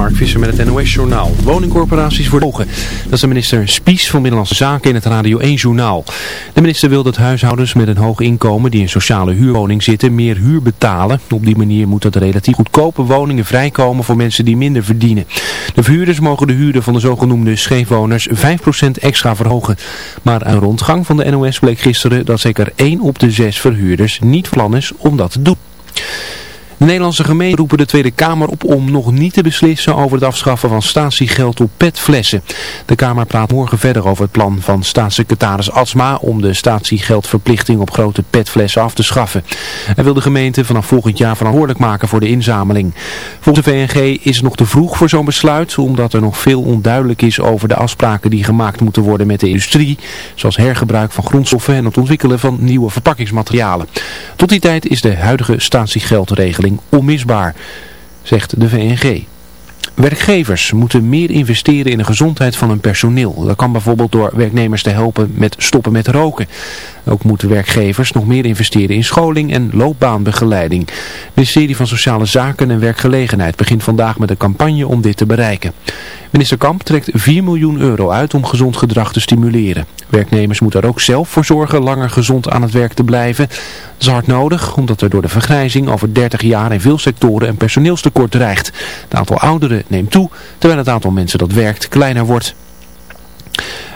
Mark Visser met het NOS-journaal. Woningcorporaties worden hoger. Dat is de minister Spies van Binnenlandse Zaken in het Radio 1-journaal. De minister wil dat huishoudens met een hoog inkomen die in sociale huurwoning zitten meer huur betalen. Op die manier moet dat relatief goedkope woningen vrijkomen voor mensen die minder verdienen. De verhuurders mogen de huurder van de zogenoemde scheefwoners 5% extra verhogen. Maar een rondgang van de NOS bleek gisteren dat zeker 1 op de 6 verhuurders niet plan is om dat te doen. De Nederlandse gemeenten roepen de Tweede Kamer op om nog niet te beslissen over het afschaffen van statiegeld op petflessen. De Kamer praat morgen verder over het plan van staatssecretaris Atsma om de statiegeldverplichting op grote petflessen af te schaffen. Hij wil de gemeente vanaf volgend jaar verantwoordelijk maken voor de inzameling. Volgens de VNG is het nog te vroeg voor zo'n besluit, omdat er nog veel onduidelijk is over de afspraken die gemaakt moeten worden met de industrie, zoals hergebruik van grondstoffen en het ontwikkelen van nieuwe verpakkingsmaterialen. Tot die tijd is de huidige statiegeldregeling onmisbaar, zegt de VNG. Werkgevers moeten meer investeren in de gezondheid van hun personeel. Dat kan bijvoorbeeld door werknemers te helpen met stoppen met roken. Ook moeten werkgevers nog meer investeren in scholing en loopbaanbegeleiding. Het ministerie van Sociale Zaken en Werkgelegenheid begint vandaag met een campagne om dit te bereiken. Minister Kamp trekt 4 miljoen euro uit om gezond gedrag te stimuleren. Werknemers moeten er ook zelf voor zorgen langer gezond aan het werk te blijven. Dat is hard nodig, omdat er door de vergrijzing over 30 jaar in veel sectoren een personeelstekort dreigt. Het aantal ouderen neemt toe, terwijl het aantal mensen dat werkt kleiner wordt.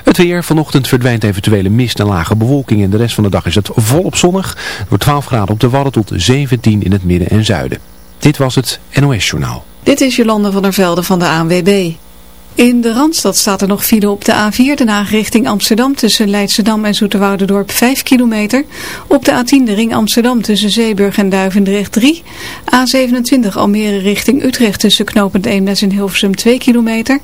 Het weer. Vanochtend verdwijnt eventuele mist en lage bewolking. En de rest van de dag is het volop zonnig. Wordt 12 graden op de Wadden tot 17 in het midden en zuiden. Dit was het NOS Journaal. Dit is Jolande van der Velde van de ANWB. In de Randstad staat er nog file op de A4, de Haag richting Amsterdam tussen Leidschendam en Zoeterwoudendorp 5 kilometer. Op de A10 de ring Amsterdam tussen Zeeburg en Duivendrecht 3. A27 Almere richting Utrecht tussen Knopend Eemnes en Hilversum 2 kilometer.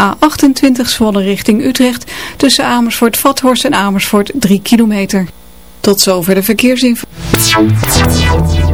A28 Zwolle richting Utrecht tussen Amersfoort Vathorst en Amersfoort 3 kilometer. Tot zover de verkeersinformatie.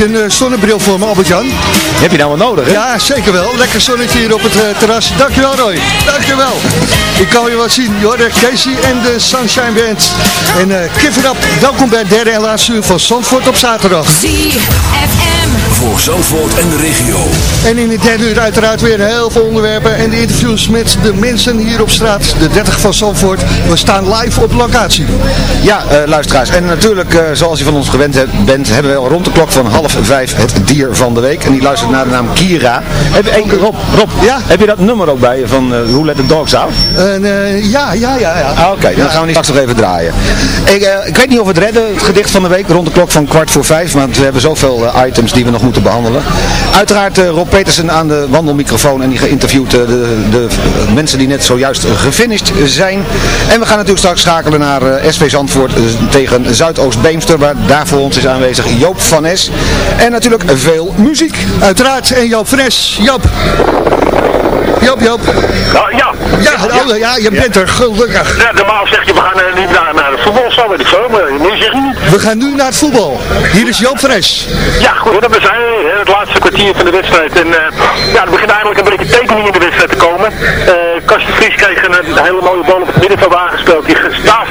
Je een eh, zonnebril voor me, Albert-Jan? Heb je nou wel nodig, hè? Ja, zeker wel. Lekker zonnetje hier op het uh, terras. Dankjewel, Roy. Dankjewel. Ik kan je wel zien, joh. Casey en de Sunshine Band. En uh, Give It Up. Welkom bij het derde en laatste uur van Zandvoort op zaterdag. ZFM. Voor Zandvoort en de regio. En in het derde uur uiteraard weer heel veel onderwerpen. En de interviews met de mensen hier op straat. De 30 van Zandvoort. We staan live op locatie. Ja, uh, luisteraars. En natuurlijk, uh, zoals u van ons gewend bent, hebben we rond de klok van half vijf het dier van de week. En die luistert naar de naam Kira. Heb je, hey, Rob, Rob ja? heb je dat nummer ook bij je van uh, Who Let the Dogs Out? ja, ja, ja. ja. Ah, Oké, okay, dan gaan we die straks nog even draaien. Ik, ik, weet niet of we het redden, het gedicht van de week, rond de klok van kwart voor vijf. Want we hebben zoveel items die we nog moeten behandelen. Uiteraard Rob Petersen aan de wandelmicrofoon en die geïnterviewd de, de, mensen die net zojuist gefinished zijn. En we gaan natuurlijk straks schakelen naar SV Zandvoort tegen Zuidoost-Beemster, waar daar voor ons is aanwezig Joop van Es. En natuurlijk veel muziek. Uiteraard. En Joop van Es. Joop. Joop, Joop. ja. Ja, ja, ja, je bent er gelukkig. Ja, normaal zeg je, we gaan uh, nu naar, naar het voetbal, zo weet ik zo, maar nu zeg je niet. We gaan nu naar het voetbal. Hier is Joop Fres. Ja, goed, dat we zijn in het laatste kwartier van de wedstrijd. En uh, ja, er begint eigenlijk een beetje tekening in de wedstrijd te komen. Uh, Karsten Vries kreeg een, een, hele mooie bal op het middenveld aangespeeld. Die staat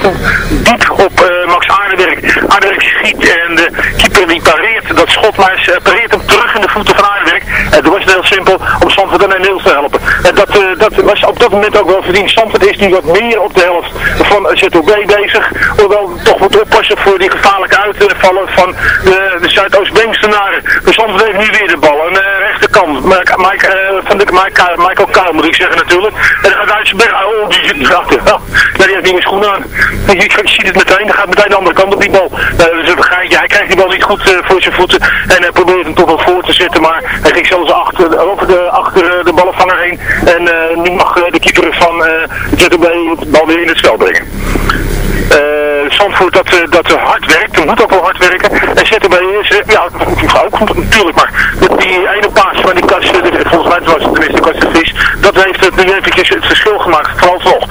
diep op Max Aardenwerk. Aardenwerk schiet en de keeper die pareert dat schot, maar pareert hem terug in de voeten van Aardenwerk. En toen was heel simpel om Zandvoort en Te helpen. En dat, dat was op dat moment ook wel verdiend. Zandvoort is nu wat meer op de helft van ZOB bezig. Hoewel toch wat oppassen voor die gevaarlijke uitvallen van de, de Zuidoost-Beemstenaren. De Zandvoort heeft nu weer de bal. Aan de rechterkant. Mike, Mike, uh, van de, Michael Kuil moet ik zeggen natuurlijk. En dan gaat Duitsenberg. Oh, die zit achter. Oh, die heeft niet meer schoenen aan. Je, ziet het meteen. Dan gaat meteen de andere kant op die bal. Uh, dus hij, krijgt die bal niet goed voor zijn voeten. En hij probeert hem toch wel voor te zetten. Maar hij ging zelfs achter, over de, achter de ballenvanger heen. En nu mag de keeper van uh, ZOB het bal weer in het spel brengen. Uh, Zandvoort dat, uh, dat hard werkt, moet ook wel hard werken. En ZTB is, uh, ja, ook natuurlijk, maar die ene paas van die kast, volgens mij was het tenminste kast de Vries, dat heeft het nu eventjes het verschil gemaakt, vooral toch.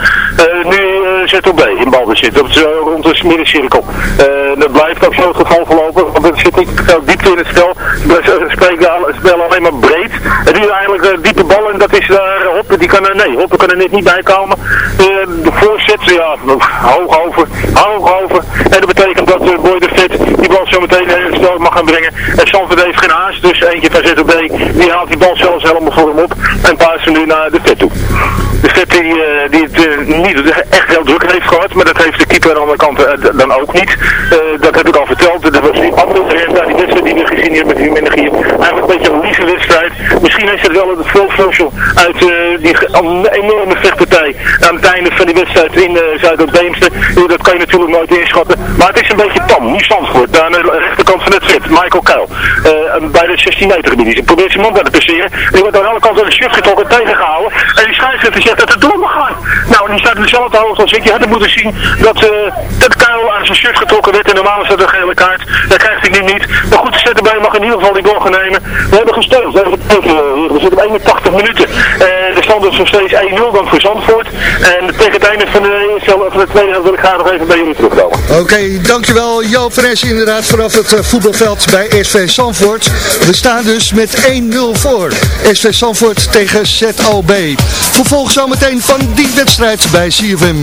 nu ZOB in balbezit, dat is rond de middencirkel. dat blijft ook zo het geval verlopen, want het zit niet diepte in het spel. Ze spelen alleen maar breed. En nu eigenlijk diepe bal en dat is daar Hoppe, die kan er, nee, Hoppe kan er net niet bij komen. de voorzet, ja, hoog over, hoog over. En dat betekent dat Boy de Vet die bal zo meteen mag gaan brengen. En Sanford heeft geen haast, dus eentje van ZOB, die haalt die bal zelfs helemaal voor hem op. En paast nu naar de Vet toe. De Vet die, uh, die het uh, niet echt heel druk heeft gehad, maar dat heeft de keeper aan de andere kant dan ook niet. dat heb ik al verteld. Dat was die andere die wedstrijd die we gezien hebben met die Mennegier. Eigenlijk een beetje een lieve wedstrijd. Misschien is het wel het veel uit die enorme vechtpartij aan het einde van die wedstrijd in Zuid-Beemster. dat kan je natuurlijk nooit inschatten. Maar het is een beetje tam. Nu Zandvoort, aan de rechterkant van het. Michael Kuil. Bij de 16 meter gebied. Probeert zijn mond aan te passeren. Die wordt aan alle kanten door de shift getrokken tegengehouden. En die scheidsrechter zegt dat het door mag gaan. Nou, die staat in dezelfde hoogte als ik. Je had moeten zien dat, uh, dat Kuil aan zijn shirt getrokken werd. En normaal is dat een gele kaart. Dat krijgt hij nu niet. Maar goed, de ZTB mag in ieder geval die goal gaan. We hebben gespeeld. We hebben gekeken. We zitten op 81 minuten. Uh, de stand is nog steeds 1-0 dan voor Zandvoort. En tegen het einde van de, van de tweede helft wil ik graag nog even bij jullie terugkomen. Oké, dankjewel Joop Fres inderdaad vanaf het uh, voetbalveld bij SV Zandvoort. We staan dus met 1-0 voor. SV Zandvoort tegen ZOB. Vervolg zometeen van die wedstrijd bij CFM.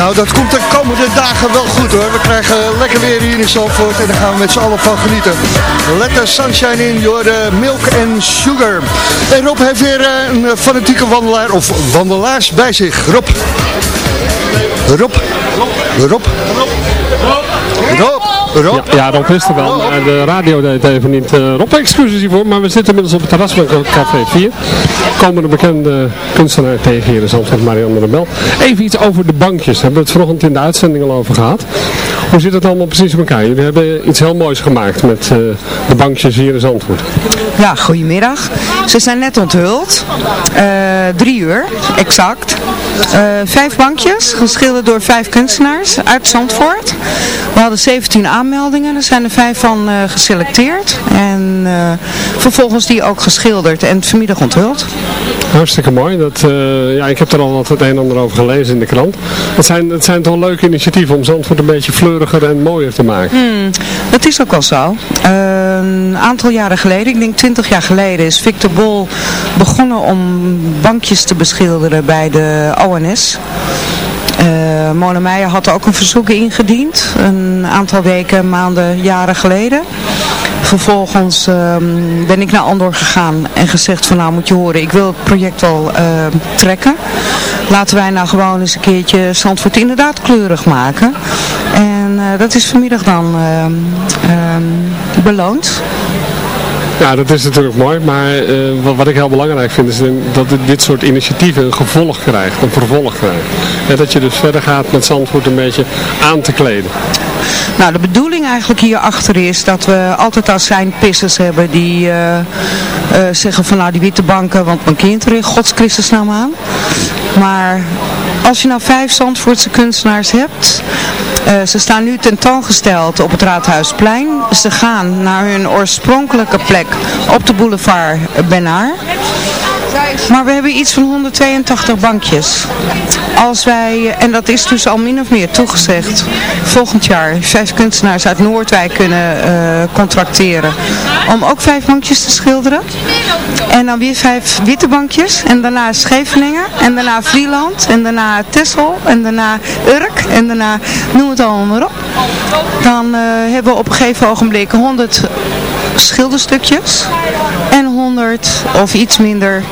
Nou, dat komt de komende dagen wel goed hoor. We krijgen lekker weer hier in Zandvoort en daar gaan we met z'n allen van genieten. Let the sunshine in, your milk and sugar. En Rob heeft weer eh, een fanatieke wandelaar of wandelaars bij zich. Rob. Rob. Rob. Rob. Rob. Ja, ja Rob is er wel. maar De radio deed even niet. eh, Rob, excuses hiervoor, maar we zitten inmiddels op het terras van Café 4. Komen de bekende kunstenaar tegen hier in Zandvoort, Marianne Rebel. Even iets over de bankjes. Daar hebben we het vanochtend in de uitzending al over gehad. Hoe zit het allemaal precies in elkaar? Jullie hebben iets heel moois gemaakt met eh, de bankjes hier in Zandvoort. Ja, goedemiddag. Ze zijn net onthuld. Eh, drie uur, exact. Eh, vijf bankjes, geschilderd door vijf kunstenaars uit Zandvoort. We hadden 17 aanmeldingen, er zijn er vijf van eh, geselecteerd. En eh, vervolgens die ook geschilderd en vanmiddag onthuld. Hartstikke mooi. Dat, eh, ja, ik heb er al wat het een en ander over gelezen in de krant. Het zijn, het zijn toch leuke initiatieven om Zandvoort een beetje fleuriger en mooier te maken. Hmm, dat is ook wel zo. Eh, een aantal jaren geleden, ik denk 20 jaar geleden, is Victor Bol begonnen om bankjes te beschilderen bij de ONS. Eh Mona Meijer had ook een verzoek ingediend, een aantal weken, maanden, jaren geleden. Vervolgens ehm, ben ik naar Andor gegaan en gezegd van nou moet je horen, ik wil het project wel ehm, trekken. Laten wij nou gewoon eens een keertje Zandvoort inderdaad kleurig maken. En eh, dat is vanmiddag dan ehm, beloond. Ja, dat is natuurlijk mooi, maar eh, wat, ik heel belangrijk vind is dat dit, soort initiatieven een gevolg krijgt, een vervolg krijgt. En dat je dus verder gaat met Zandvoort een beetje aan te kleden. Nou, de bedoeling eigenlijk hierachter is dat we altijd azijnpissers hebben die eh, eh, zeggen van nou die witte banken, want mijn kind er in Gods Christus naam aan. Maar als je nou vijf Zandvoortse kunstenaars hebt, eh, ze staan nu tentoongesteld op het Raadhuisplein. Ze gaan naar hun oorspronkelijke plek op de boulevard Benaar. Maar we hebben iets van 182 bankjes. Als wij, en dat is dus al min of meer toegezegd, volgend jaar vijf kunstenaars uit Noordwijk kunnen eh, contracteren om ook vijf bankjes te schilderen. En dan weer vijf witte bankjes. En daarna Scheveningen. En daarna Vlieland. En daarna Texel. En daarna Urk. En daarna noem het allemaal maar op. Dan eh, hebben we op een gegeven ogenblik 100 schilderstukjes. En 100 of iets minder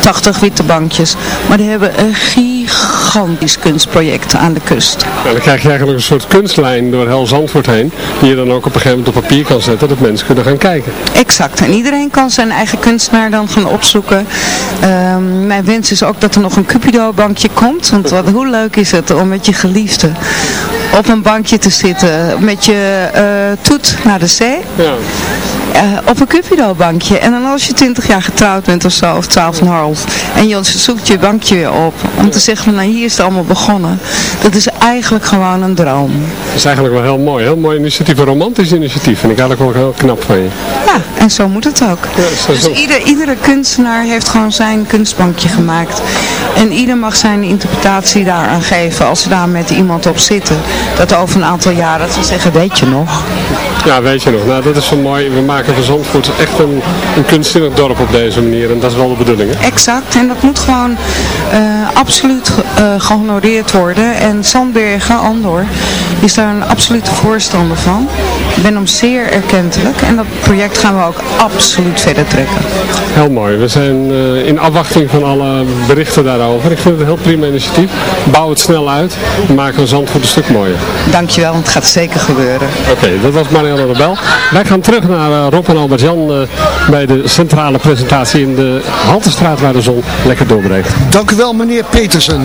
80 witte bankjes. Maar die hebben een gigantisch kunstproject aan de kust. Dan krijg je eigenlijk een soort kunstlijn door heel Zandvoort heen, die je dan ook op een gegeven moment op papier kan zetten, dat mensen kunnen gaan kijken. Exact. En iedereen kan zijn eigen kunstenaar dan gaan opzoeken. Ehm, mijn wens is ook dat er nog een Cupido bankje komt. Want wat, hoe leuk is het om met je geliefde op een bankje te zitten. Met je eh, toet naar de zee. Ja. Eh, op een Cupido bankje. En dan als je 20 jaar getrouwd bent of zo, of 12,5. En je zoekt je bankje weer op. Om te zeggen van nou hier is het allemaal begonnen. Dat is eigenlijk gewoon een droom. Dat is eigenlijk wel heel mooi. Heel mooi initiatief, een romantisch initiatief. Vind ik eigenlijk wel heel knap van je. Ja, en zo moet het ook. Dus ieder, iedere kunstenaar heeft gewoon zijn kunstbankje gemaakt. En ieder mag zijn interpretatie daaraan geven als ze daar met iemand op zitten. Dat over een aantal jaren dat ze zeggen, weet je nog? Ja, weet je nog. Nou, dat is zo mooi. We maken van Zandvoort echt een, een kunstzinnig dorp op deze manier. En dat is wel de bedoeling, hè? Exact, en dat moet gewoon eh, absoluut eh, gehonoreerd worden. En Sandbergen, Andor, is daar een absolute voorstander van. Ik ben hem zeer erkentelijk en dat project gaan we ook absoluut verder trekken. Heel mooi. We zijn eh, in afwachting van alle berichten daarover. Ik vind het een heel prima initiatief. Bouw het snel uit. We maken Zandvoort een stuk mooier. Dankjewel, want het gaat zeker gebeuren. Oké, dat was Marianne Rebel. Wij gaan terug naar eh, Rob en Albert-Jan eh, bij de centrale presentatie in de Haltestraat waar de zon lekker doorbreekt. Dank u wel, meneer Petersen.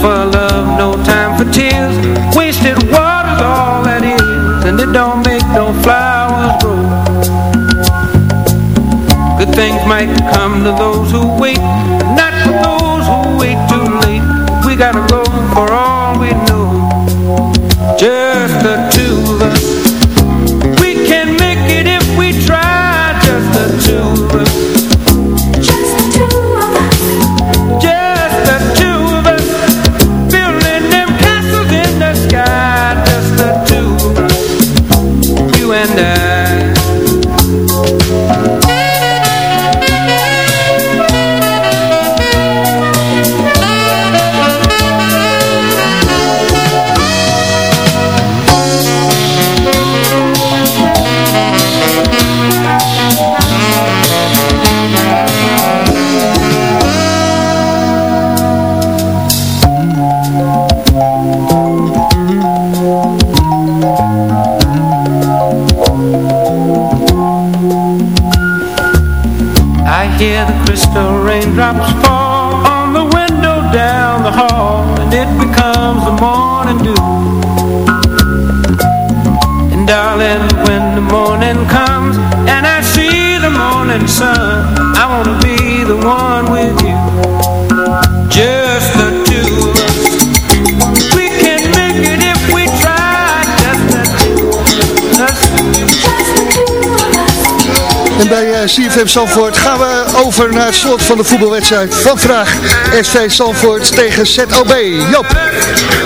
for love, no time for tears. Wasted water's all that is, and it don't make no flowers grow. Good things might come to those who wait CFM gaan we over naar het slot van de voetbalwedstrijd van vandaag. SV Zandvoort tegen ZOB. Joop.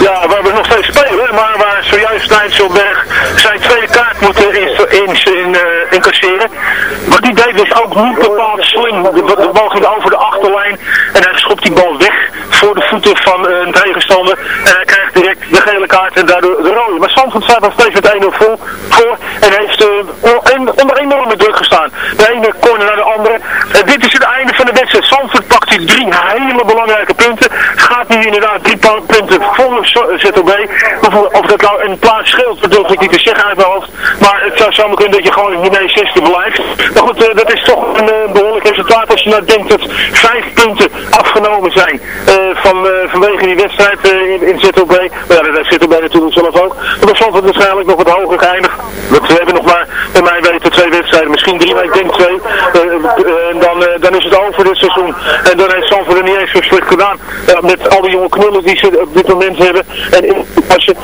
Ja, we hebben nog steeds spelen, maar waar zojuist Nijtselberg zijn tweede kaart moeten in, eh, incasseren. Wat die deed is ook niet bepaald slim. De, de bal ging over de achterlijn en hij schopt die bal weg voor de voeten van eh, een tegenstander. En hij krijgt direct de gele kaart en daardoor de rode. Maar Zandvoort staat nog steeds met 1-0 voor, voor en heeft eh, on- onder enorme druk gestaan. De ene corner naar de andere. En dit is het einde van de wedstrijd. Zandvoort pakt hier drie hele belangrijke punten. Gaat nu inderdaad drie punten voor ZOB. Of, of dat nou een plaats scheelt, durf ik niet te zeggen uit mijn hoofd. Maar het zou zomaar kunnen dat je gewoon in Guinea 60 blijft. Maar goed, eh, dat is toch een eh, behoorlijk resultaat als je nou denkt dat vijf punten afgenomen zijn eh, van, vanwege die wedstrijd in, in ZOB. Maar ja, dat heeft ZOB natuurlijk zelf ook. Dan Zandvoort waarschijnlijk nog wat hoger geëindigd. We hebben nog maar, bij mij weten, twee wedstrijden, misschien drie, maar ik denk twee. Eh, eh, en dan, eh, dan is het over dit seizoen. En dan heeft Zandvoort er niet eens zo slecht gedaan. Met al die jonge knullen die ze op dit moment hebben. En als je,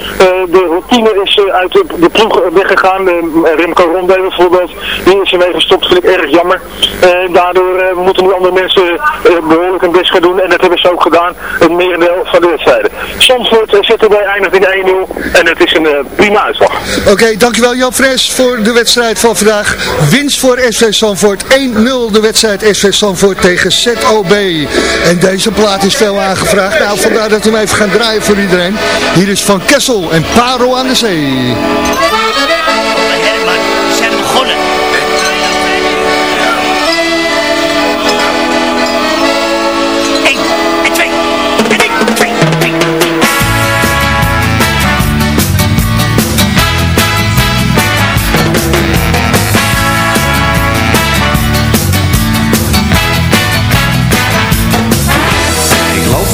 de routine is uit de, ploeg weggegaan. Remco Ronde bijvoorbeeld. Die is ermee gestopt, vind ik erg jammer. Daardoor moeten nu andere mensen eh, behoorlijk hun best gaan doen. En dat hebben ze ook gedaan. Een merendeel van de wedstrijden. Zandvoort zit erbij eindigt in 1-0. En het is een prima uitslag. Oké, dankjewel Jan Fres voor de wedstrijd van vandaag. Winst voor SV Zandvoort. 1-0 de wedstrijd SV Zandvoort tegen ZOB. En deze plaat is veel aangevraagd. Nou, vandaar dat we hem even gaan draaien voor iedereen. Hier is Van Kessel en Parel aan de Zee.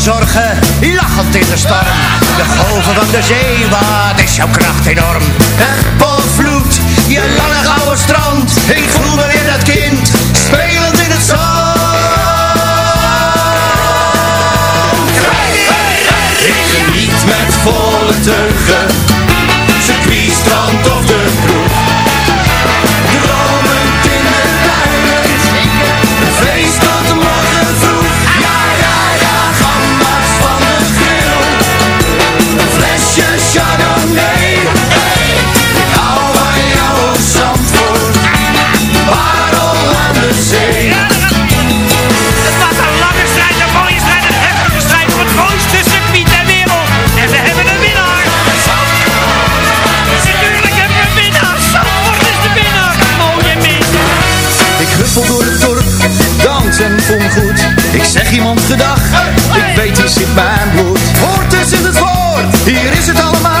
zorgen, lachend in de storm. De golven van de zee, wat is jouw kracht enorm. Het potvloed, je lange gouden strand. Ik voel me weer dat kind, spelend in het zand. Ik geniet met volle teugen, Zeg iemand gedag, ik weet die zit mijn bloed. Hoort eens in het woord, hier is het allemaal.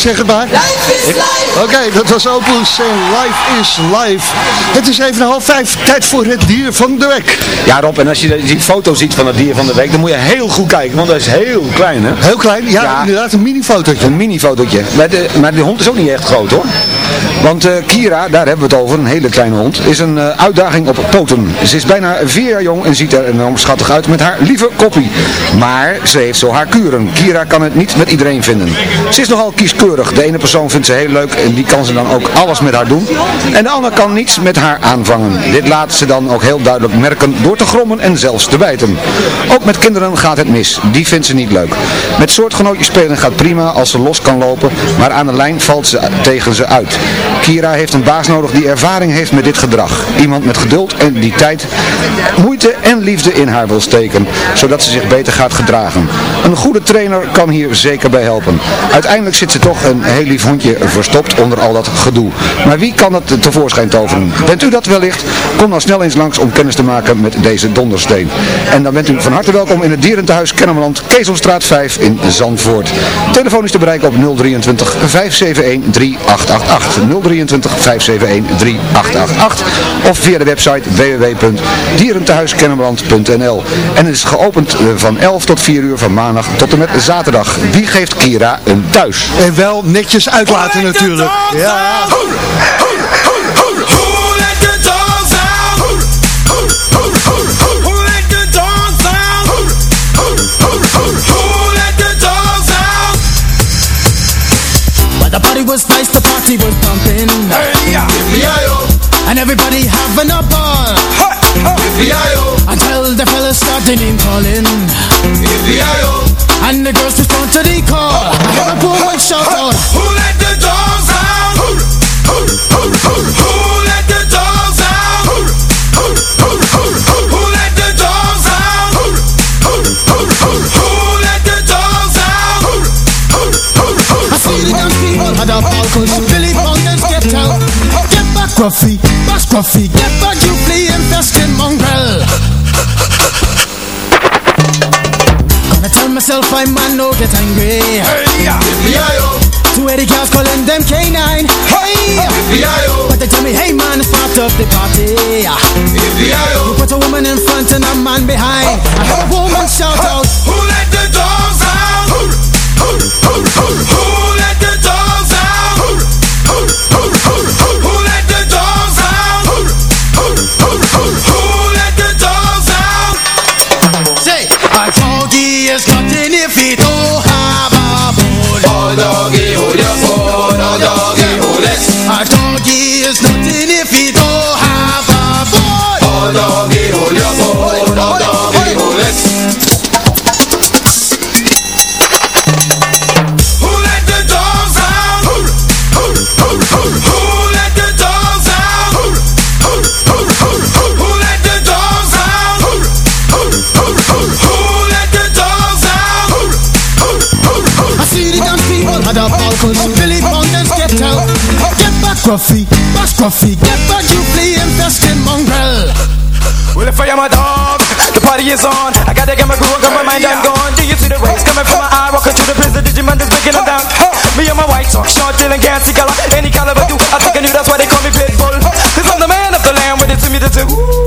Zeg het maar. Oké, dat was Opus en Life is Life. Het is even half vijf, tijd voor het dier van de week. Ja Rob, en als je die foto ziet van het dier van de week, dan moet je heel goed kijken, want dat is heel klein hè. Heel klein? Ja, inderdaad, een mini-fotootje. Een mini-fotootje. Maar de, maar die hond is ook niet echt groot hoor. Want eh, Kira, daar hebben we het over, een hele kleine hond, is een eh, uitdaging op poten. Ze is bijna vier jaar jong en ziet er enorm schattig uit met haar lieve koppie. Maar ze heeft zo haar kuren. Kira kan het niet met iedereen vinden. Ze is nogal kieskeurig. De ene persoon vindt ze heel leuk en die kan ze dan ook alles met haar doen. En de ander kan niets met haar aanvangen. Dit laat ze dan ook heel duidelijk merken door te grommen en zelfs te bijten. Ook met kinderen gaat het mis. Die vindt ze niet leuk. Met soortgenootjes spelen gaat prima als ze los kan lopen, maar aan de lijn valt ze tegen ze uit. Kira heeft een baas nodig die ervaring heeft met dit gedrag. Iemand met geduld en die tijd, moeite en liefde in haar wil steken, zodat ze zich beter gaat gedragen. Een goede trainer kan hier zeker bij helpen. Uiteindelijk zit ze toch een heel lief hondje verstopt onder al dat gedoe. Maar wie kan dat tevoorschijn toveren? Bent u dat wellicht? Kom dan snel eens langs om kennis te maken met deze dondersteen. En dan bent u van harte welkom in het dierentehuis Kennemerland, Kezelstraat 5 in Zandvoort. Telefoon is te bereiken op 023 571 3888. 023 571 3888 of via de website www.dierentehuiskennemerland.nl En het is geopend eh, van 11 tot 4 uur van maandag tot en met zaterdag. Wie geeft Kira een thuis? En wel netjes uitlaten natuurlijk. Ja. Everybody having a ball. Until the fellas started name calling. And the girls respond to the call. I heard a woman shout out. Gruffy, bash Gruffy, get back, you flea infested mongrel. Gonna tell myself I'm man, no get angry. Hey, Two eighty girls calling them K9. Hey, but they tell me, hey man, it's part of the party. You put a woman in front and a man behind. I heard a woman shout out, Who let the dogs out? Who, who, who, who, who Gruffy, bash Gruffy, get back, you flea infested mongrel. Well, if I am a dog, the party is on. I gotta get my groove on, 'cause my mind, I'm gone. Do you see the rays coming from my eye? Walking to the prison, Digimon is breaking them down. Me and my white talk, short, dealing, gassy color. Any caliber, do I think I knew that's why they call me Pitbull. Cause I'm the man of the land, with it to me, to say, ooh.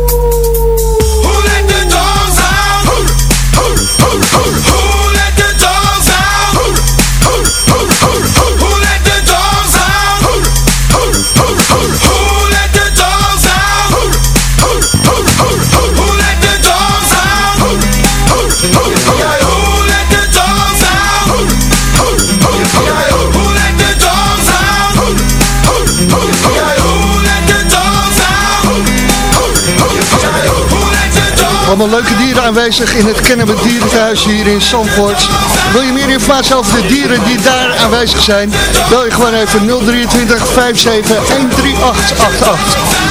Allemaal leuke dieren aanwezig in het Kennemer Dierentehuis hier in Zandvoort. Wil je meer informatie over de dieren die daar aanwezig zijn? Bel je gewoon even 023 57 13888.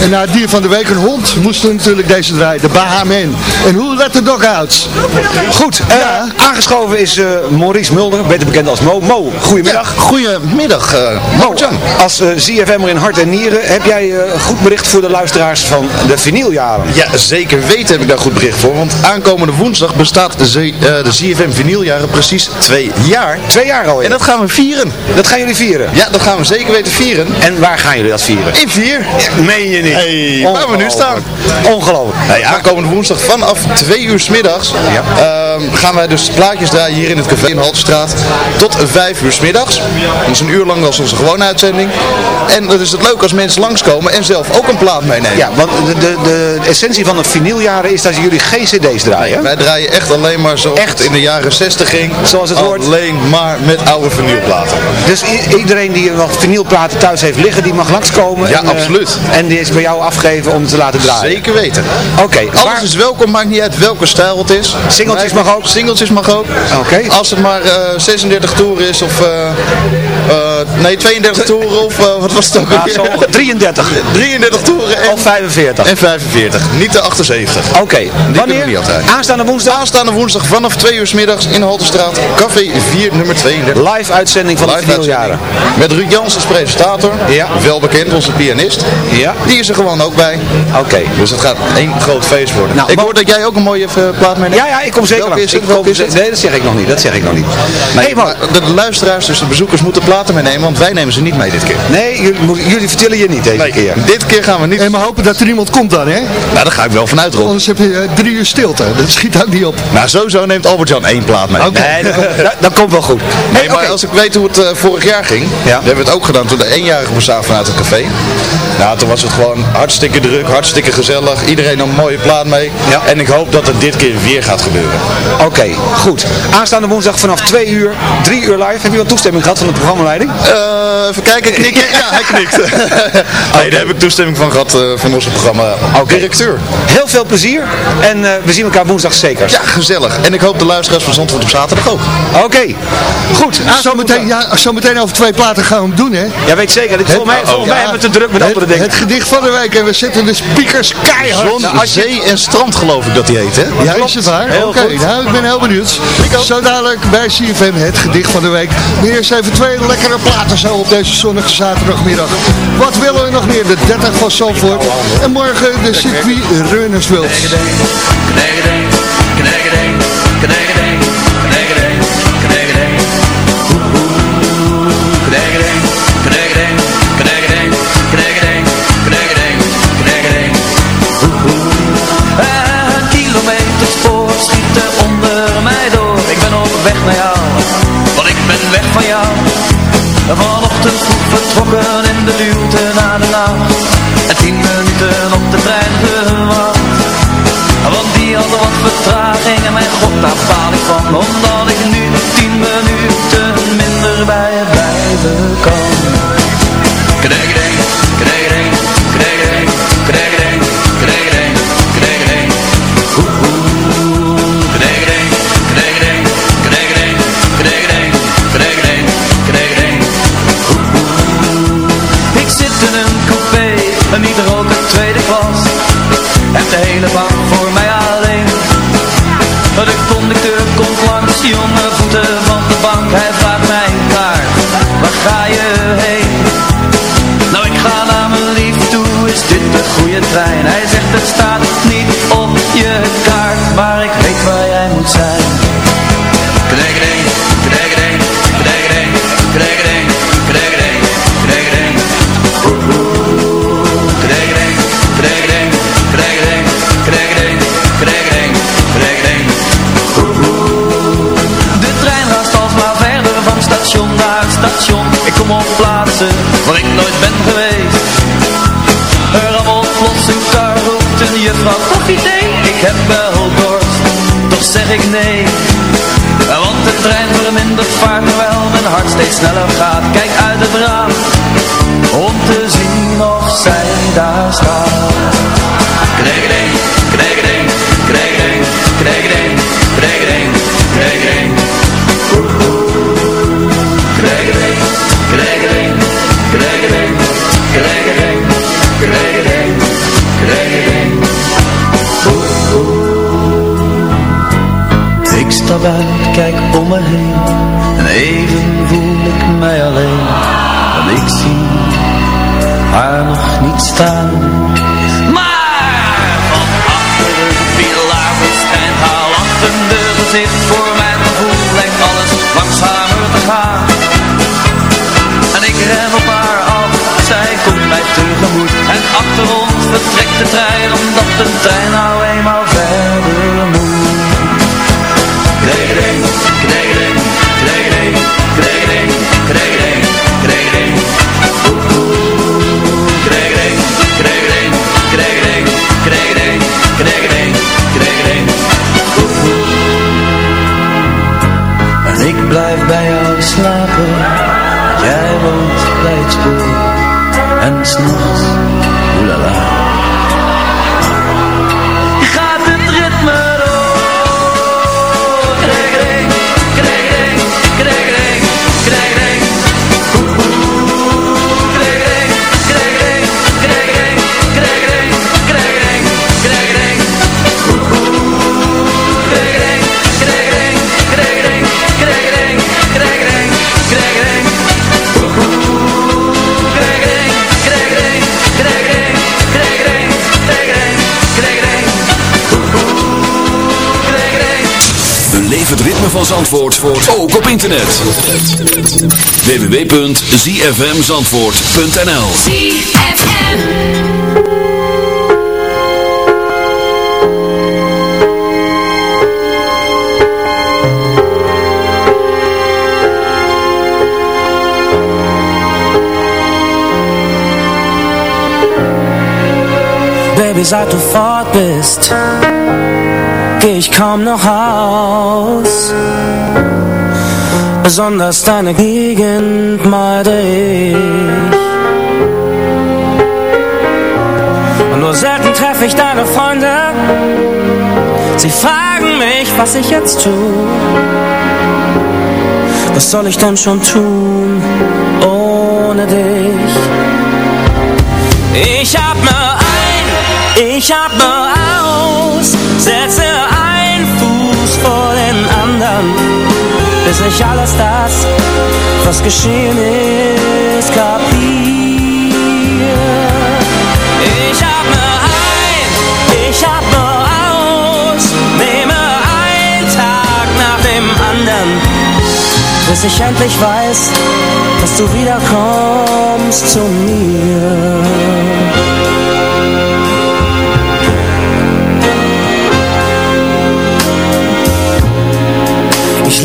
En na het dier van de week, een hond, moesten we natuurlijk deze draaien. De Bahaman. En hoe let the dog out? Goed, uh, aangeschoven is uh, Maurice Mulder, beter bekend als Mo. Mo, goedemiddag. Ja, goedemiddag, uh, Mo. Als ZFM'er in hart en nieren, heb jij goed bericht voor de luisteraars van de vinyljaren? Ja, zeker weten heb ik daar goed bericht voor. Want aankomende woensdag bestaat de, Z de ZFM vinyljaren precies twee jaar. Twee jaar al, En dat gaan we vieren. Dat gaan jullie vieren? Ja, dat gaan we zeker weten vieren. En waar gaan jullie dat vieren? In vier. Ja, meen je niet? Hey, waar we nu staan. Ongelooflijk. Hey, aankomende woensdag vanaf twee uur s middags ja. uh, gaan wij dus plaatjes draaien hier in het café in Haltestraat tot vijf uur s middags. Dat is een uur lang als onze gewone uitzending. En dat is het leuk als mensen langskomen en zelf ook een plaat meenemen. Ja, want de, de, de essentie van de vinyljaren is dat jullie geen cd's draaien. Wij draaien echt alleen maar zoals echt? in de jaren 60 ging. Zoals het hoort. Alleen maar met oude vinylplaten. Dus iedereen die nog vinylplaten thuis heeft liggen, die mag langskomen. Ja, en, absoluut. En die is bij jou afgegeven om te laten draaien. Zeker weten. Oké. Okay, Alles waar... is welkom, maakt niet uit welke stijl het is. Singeltjes mag ook? Singeltjes mag ook. Oké. Okay. Als het maar uh, 36 toeren is of... Uh, nee, 32 toeren of wat was het ook? Zo, 33. 33 toeren en... Of 45. En 45. Niet de 78. Oké. Okay. Wanneer? Niet altijd. Aanstaande woensdag? Aanstaande woensdag vanaf 2 uur s middags in de Haltestraat. Café 4 nummer 32. Live uitzending van Live de vinyljaren. Met Ruud Jans als presentator. Ja. Wel bekend, onze pianist. Ja. Die is er gewoon ook bij. Oké. Okay. Dus het gaat één groot feest worden. Nou, ik hoor dat jij ook een mooie plaat meeneemt. Ja, ja, ik kom zeker het? Ik kom, is het? Nee, dat zeg ik nog niet. Dat zeg ik nog niet. Nee, hey, maar de luisteraars, dus de bezoekers moeten platen meenemen, want wij nemen ze niet mee dit keer. Nee, jullie, jullie vertellen je niet deze nee, keer. Dit keer gaan we niet. En maar hopen dat er iemand komt dan, hè? Nou, daar ga ik wel vanuit, Rob. Anders heb je uh, drie uur stilte. Dat schiet ook niet op. Nou, sowieso neemt Albert-Jan één plaat mee. Okay. Nee, dat, dat, komt wel goed. Nee, hey, maar okay. als ik weet hoe het uh, vorig jaar ging, ja. hebben we het ook gedaan toen de eenjarige bestaat vanuit het café. Nou, toen was het gewoon hartstikke druk, hartstikke gezellig. Iedereen een mooie plaat mee. Ja. En ik hoop dat het dit keer weer gaat gebeuren. Oké, okay, goed. Aanstaande woensdag vanaf 2 uur, 3 uur live. Heb je wat toestemming gehad van de programmaleiding? Uh, even kijken, knikken. ja, hij knikt. nee, daar heb ik toestemming van gehad uh, van onze programma directeur. Heel veel plezier en uh, we zien elkaar woensdag zeker. Ja, gezellig. En ik hoop de luisteraars van Zandvoort op zaterdag ook. Oké, okay. goed. Zometeen ja, zo over twee platen gaan we hem doen, hè? Ja, weet zeker. Volgens mij, volgens mij hebben we te druk met het, andere dingen. Het gedicht van de week en we zetten de speakers keihard. Zon, nou, zee en strand geloof ik dat hij heet, hè? Ja, is het waar? Oké, okay. nou ik ben heel benieuwd. Zo dadelijk bij CFM het gedicht van de week. Maar eerst even twee lekkere platen zo op deze zonnige zaterdagmiddag. Wat willen we nog meer? De 30 van Zandvoort. En morgen de circuit Runners World. Vroeg sneller gaat ik zie haar nog niet staan. Maar van achter een pilaar verschijnt haar lachende gezicht Voor mijn gevoel lijkt alles langzamer te gaan. En ik ren op haar af, zij komt mij tegemoet. En achter ons vertrekt de trein Omdat de trein nou eenmaal verder moet. Kregering, kregering, kregering, kregering, bij jou slapen, jij woont bij het spoor. En s'nachts, oelala. Beleef het ritme van Zandvoort ook op internet. www.zfmzandvoort.nl ZFM. Baby, du fort bist, geh ich kaum noch aus. Besonders deine Gegend meide ich. Und nur selten treffe ich deine Freunde. Sie fragen mich, was ich jetzt tue. Was soll ich denn schon tun ohne dich? Ich atme ein, ich atme aus, setze ein Fuß vor den anderen, bis ich alles das, was geschehen ist, kapier. Ich atme ein, ich atme aus, nehme einen Tag nach dem anderen, bis ich endlich weiß, dass du wiederkommst zu mir.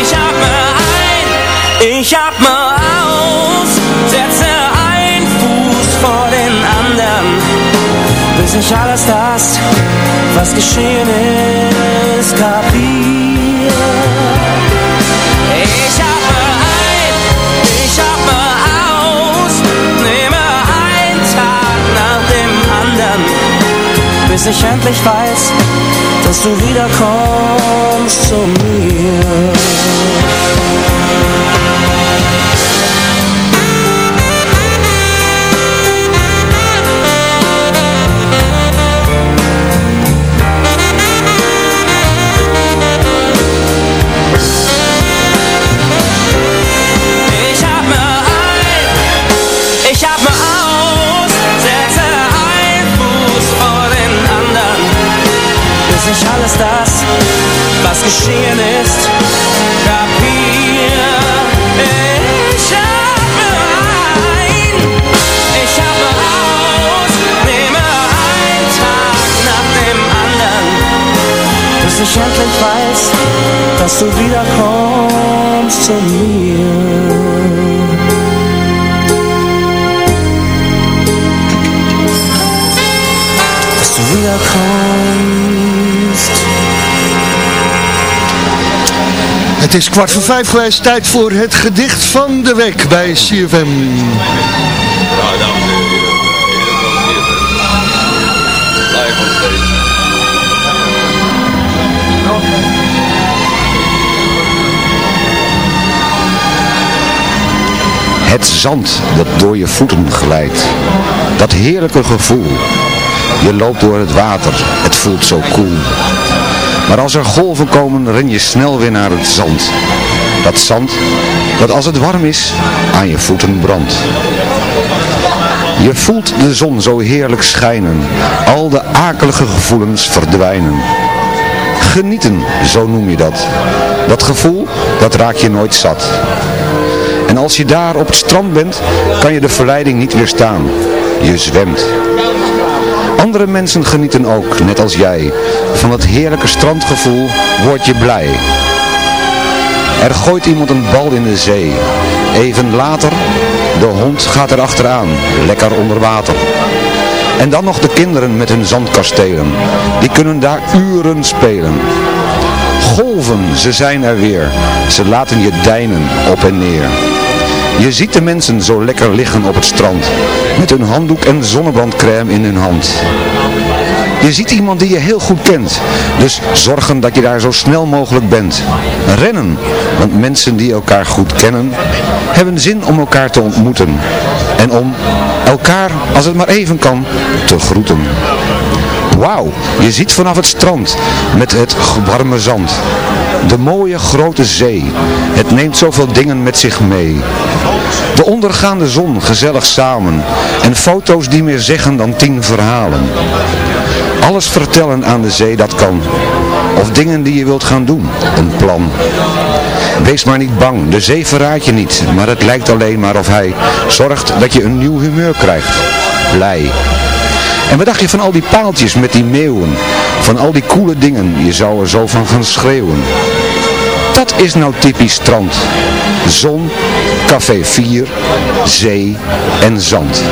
Ich atme ein, ich atme aus, setze ein Fuß vor den anderen, bis ich alles das, was geschehen ist, kapier. Ich atme ein, ich atme aus, nehme einen Tag nach dem anderen, bis ich endlich weiß, dass du wiederkommst zu mir. Alles das, was geschehen ist, kapier. Ich atme ein, ich atme aus, nehme einen Tag nach dem anderen, bis ich endlich weiß, dass du wiederkommst zu mir. Wiederkommst Het is kwart voor vijf geweest, tijd voor het gedicht van de week bij CFM. Het zand dat door je voeten glijdt. Dat heerlijke gevoel. Je loopt door het water, het voelt zo koel. Maar als er golven komen, ren je snel weer naar het zand. Dat zand, dat als het warm is, aan je voeten brandt. Je voelt de zon zo heerlijk schijnen, al de akelige gevoelens verdwijnen. Genieten, zo noem je dat. Dat gevoel, dat raak je nooit zat. En als je daar op het strand bent, kan je de verleiding niet weerstaan. Je zwemt. Andere mensen genieten ook, net als jij. Van het heerlijke strandgevoel word je blij. Er gooit iemand een bal in de zee. Even later, de hond gaat er achteraan, lekker onder water. En dan nog de kinderen met hun zandkastelen. Die kunnen daar uren spelen. Golven, ze zijn er weer. Ze laten je deinen op en neer. Je ziet de mensen zo lekker liggen op het strand, met hun handdoek en zonnebrandcrème in hun hand. Je ziet iemand die je heel goed kent, dus zorgen dat je daar zo snel mogelijk bent. Rennen, want mensen die elkaar goed kennen, hebben zin om elkaar te ontmoeten. En om elkaar, als het maar even kan, te groeten. Wauw, je ziet vanaf het strand met het warme zand. De mooie grote zee, het neemt zoveel dingen met zich mee. De ondergaande zon gezellig samen en foto's die meer zeggen dan tien verhalen. Alles vertellen aan de zee dat kan. Of dingen die je wilt gaan doen, een plan. Wees maar niet bang, de zee verraadt je niet, maar het lijkt alleen maar of hij zorgt dat je een nieuw humeur krijgt. Blij. En wat dacht je van al die paaltjes met die meeuwen? Van al die coole dingen, je zou er zo van gaan schreeuwen. Dat is nou typisch strand. Zon, café 4, zee en zand.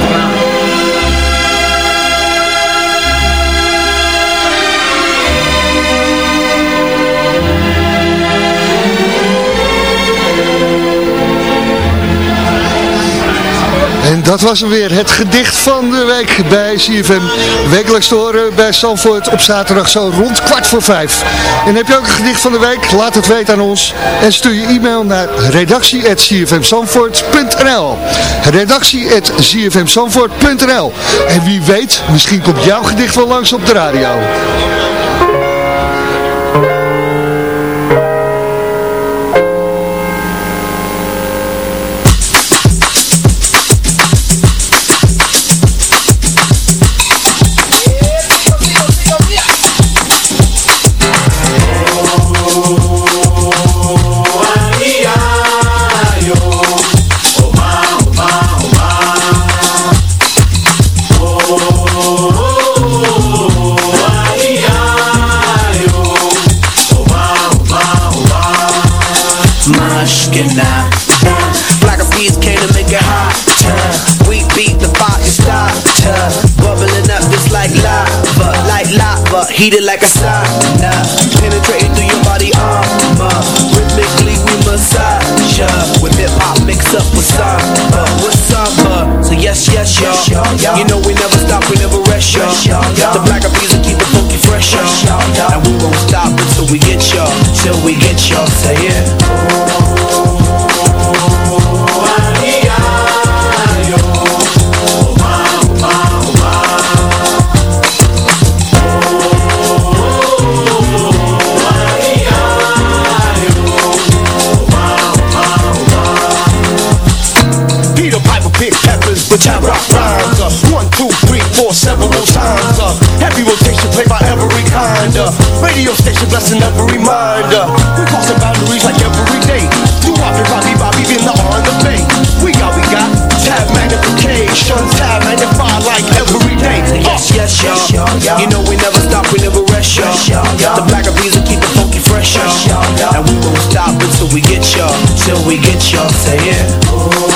En dat was hem weer, het gedicht van de week bij CFM. Wekelijks te horen bij Zandvoort op zaterdag zo rond kwart voor vijf. En heb je ook een gedicht van de week? Laat het weten aan ons. En stuur je e-mail naar redactie.cfmzandvoort.nl redactie.cfmzandvoort.nl En wie weet, misschien komt jouw gedicht wel langs op de radio. Heated like a sauna. Radio station blessing every mind. Uh, we crossing boundaries like every day. Do Bobby, Bobby, Bobby, in the on the bay. We got, we got tab magnification, tab magnify like every day. Yes, yes, y'all. You know we never stop, we never rest, y'all. The black of bees will keep it funky fresh, y'all. And we won't stop until we get y'all, till we get y'all. Say it.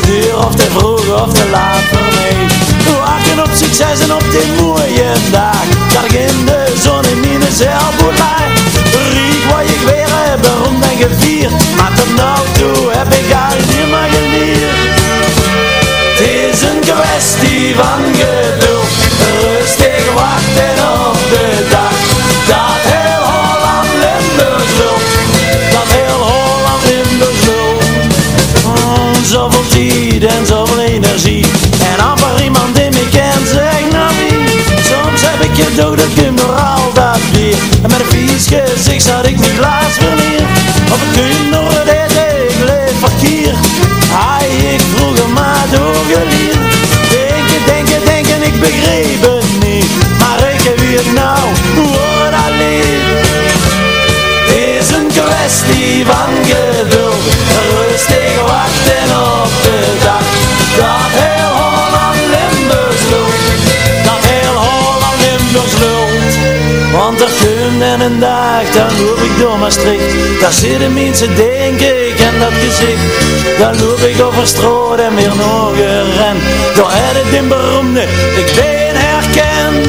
Te of te vroeg of te laat voor mij Wachten op succes en op die mooie dag ik in de zon in mijn lag Riek wat ik weer heb, beroemd en gevierd. Maar tot nou toe heb ik al niet meer geleerd Het is een kwestie van Gedacht dat ik nog altijd weer. En met een vies gezicht zat ik mijn glas verleer Of ik kun nog het leef verkeer. Hij, ik vroeger maar doorgeleerd Denken, denken, denken, ik begreep het niet. Maar ik heb hier nou, hoor het alleen. Is een kwestie van geduld en een dag Dan loop ik door Maastricht. Daar zitten mensen denk ik en dat gezicht. Dan loop ik over straat en weer nog een ren. Door het in beroemde Ik ben herkend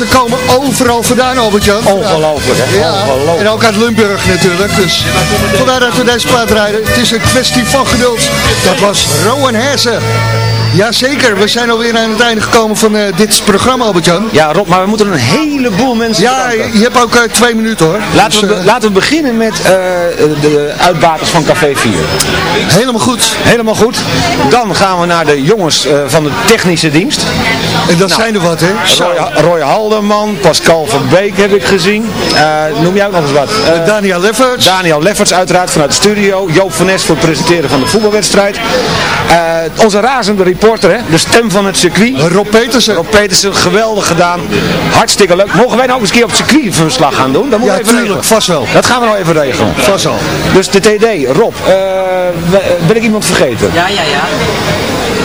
Er komen overal vandaan, Albert-Jan. Ongelooflijk, hè? Ja, Ongelooflijk. en ook uit Limburg natuurlijk. Dus vandaar dat we deze plaat rijden. Het is een kwestie van geduld. Dat was Rowan Hersen. Jazeker, we zijn alweer aan het einde gekomen van eh, dit programma, Albert-Jan. Ja, Rob, maar we moeten een heleboel mensen Ja, je, je hebt ook eh, twee minuten hoor. Laten, we, Dus, eh, laten we beginnen met de uitbaters van Café 4. Helemaal goed. Helemaal goed. Dan gaan we naar de jongens van de technische dienst. En dat zijn er wat, hè? Roy, Roy Halderman, Pascal van Beek heb ik gezien. Noem jij ook nog eens wat? Daniel Lefferts. Daniel Lefferts uiteraard vanuit de studio. Joop van Nes voor het presenteren van de voetbalwedstrijd. Onze razende reporter, hè? de stem van het circuit. Rob Petersen. Rob Petersen, geweldig gedaan. Hartstikke leuk. Mogen wij nou eens een keer op het circuit verslag gaan doen? Dat moeten Ja, we even tuurlijk, regelen. vast wel. Dat gaan we nou even regelen. Vast al. Dus de TD, Rob, eh, we- ben ik iemand vergeten? Ja, ja, ja.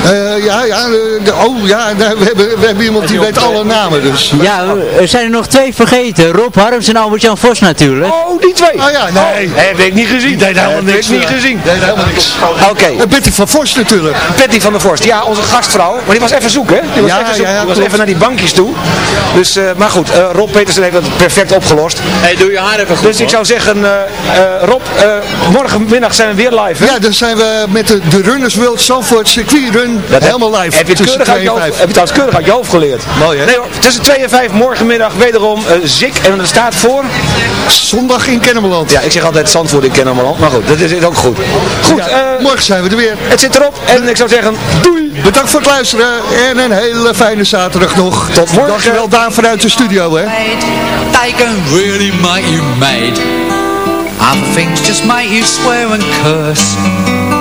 Eh, ja, ja, eh, oh ja, we hebben, we hebben iemand die weet alle namen dus. Ja, er zijn er nog twee vergeten. Rob Harms en Albert-Jan Vos natuurlijk. Oh, die twee. Oh ja, nee. Heb ik niet gezien. deed helemaal Heb niks, ik niet eh. gezien. Deed helemaal niks. Oké. Betty van Vos natuurlijk. Betty van der Vorst, ja, onze gastvrouw. Maar die was even zoeken, hè? Die was, Ja, even, zoeken. ja, ja, die was klopt. even naar die bankjes toe. Dus, eh, maar goed, eh, Rob Petersen heeft het perfect opgelost. Hey, doe je haar even goed. Dus ik zou zeggen, eh, eh, Rob, eh, morgenmiddag zijn we weer live, hè? Ja, dan zijn we met de, de Runners World Zandvoort Circuit Run helemaal live. Heb je, het tussen keurig uit 2 je en hoofd, 5. heb je trouwens keurig uit je hoofd geleerd. Mooi hè? Nee hoor, tussen 2 en 5 morgenmiddag wederom eh Zik. En er staat voor... Zondag in Kennemerland. Ja, ik zeg altijd Zandvoort in Kennemerland, maar goed, dat is ook goed. Goed, Ja, eh, morgen zijn we er weer. het zit erop en ik zou zeggen, doei! Bedankt voor het luisteren en een hele fijne zaterdag nog. Tot morgen. Dankjewel Daan vanuit de studio hè. They can really make you mad Other things just make you swear and curse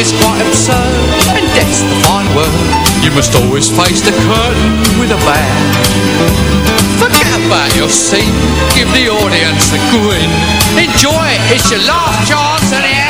is quite absurd And death's the fine word. You must always face the curtain with a bow. Forget about your scene Give the audience a grin. Enjoy it, it's your last chance anyhow